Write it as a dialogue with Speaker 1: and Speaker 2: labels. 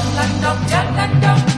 Speaker 1: peduli akar akibatnya Jangan